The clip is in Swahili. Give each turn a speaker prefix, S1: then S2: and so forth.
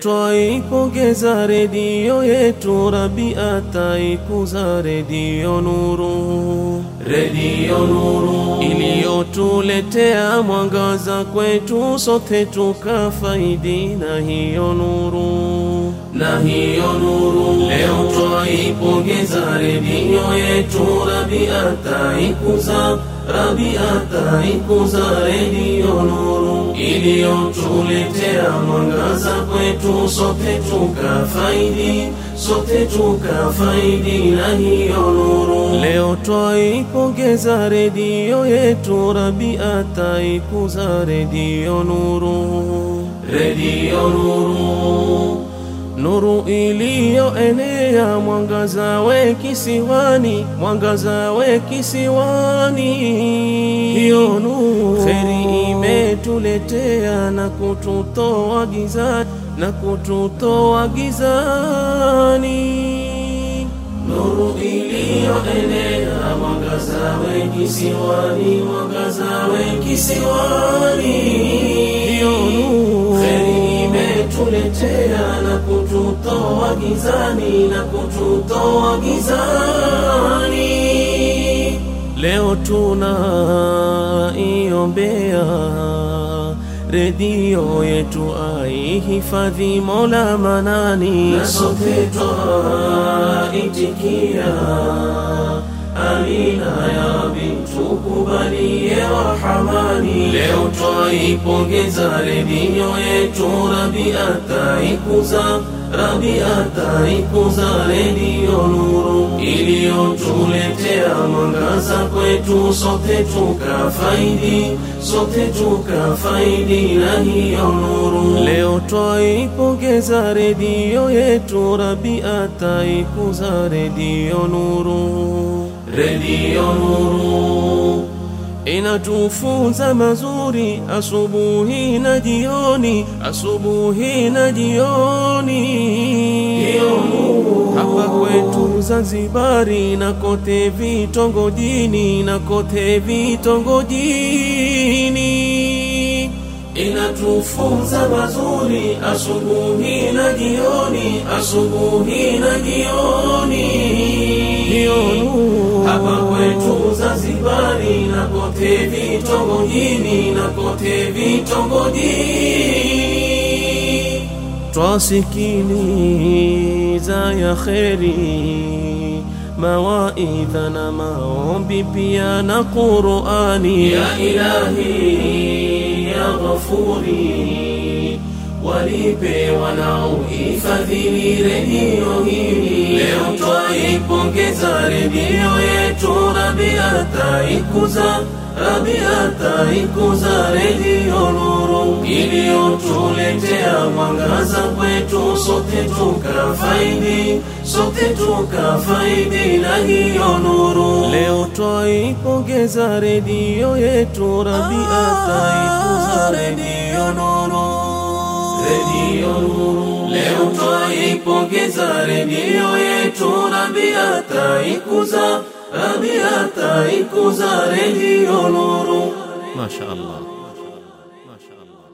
S1: twaipongeza redio yetu, Rabi ataikuza redio Nuru, redio Nuru. Iliyotuletea mwangaza kwetu, sote tukafaidi na hiyo nuru, na hiyo nuru. Leo twaipongeza redio yetu, Rabi ataikuza Rabi ataikuza redio Nuru iliyotuletea mwangaza kwetu, sote tukafaidi, sote tukafaidi na hiyo nuru. Leo twaipongeza redio yetu, Rabi ataikuza redio Nuru, redio Nuru nuru iliyoenea mwangaza we kisiwani, mwangaza we kisiwani. Hiyo nuru kheri imetuletea na kututoa gizani, na kututoa gizani. Nuru iliyoenea mwangaza we kisiwani, mwangaza we kisiwani. Hiyo nuru imetuletea na kututoa gizani na kututoa gizani. Leo tunaiombea redio yetu aihifadhi Mola Manani, na sote twaitikia amina ya bintu tukubalie Rahamani. Leo twaipongeza redio yetu, Rabi ataikuza Rabi ataikuza redio Nuru iliyotuletea mwangaza kwetu, sote tukafaidi, sote tukafaidi na hiyo nuru. Leo twaipongeza redio yetu, Rabi ataikuza redio Nuru, redio Nuru inatufunza mazuri asubuhi na jioni, asubuhi na jioni. Hapa kwetu Zanzibari na kote vitongojini, na kote vitongojini. Inatufunza mazuri asubuhi na jioni, asubuhi na jioni. jioni, hapa kwetu Zanzibari na kote vitongojini, na kote vitongojini twasikiliza ya kheri mawaidha na maombi pia na Qur'ani ya ilahi ya ghafuri walipe wanaohifadhili redio hii. Leo twaipongeza redio yetu, Rabi ataikuza Rabi ikuza redio Nuru iliyotuletea mwangaza kwetu, sote tukafaidi, sote tukafaidi na hiyo nuru. Leo twaipongeza redio yetu, Rabi ikuza redio Nuru, redio Nuru. Leo twaipongeza redio yetu, Rabi ataikuza ما شاء الله ما
S2: شاء الله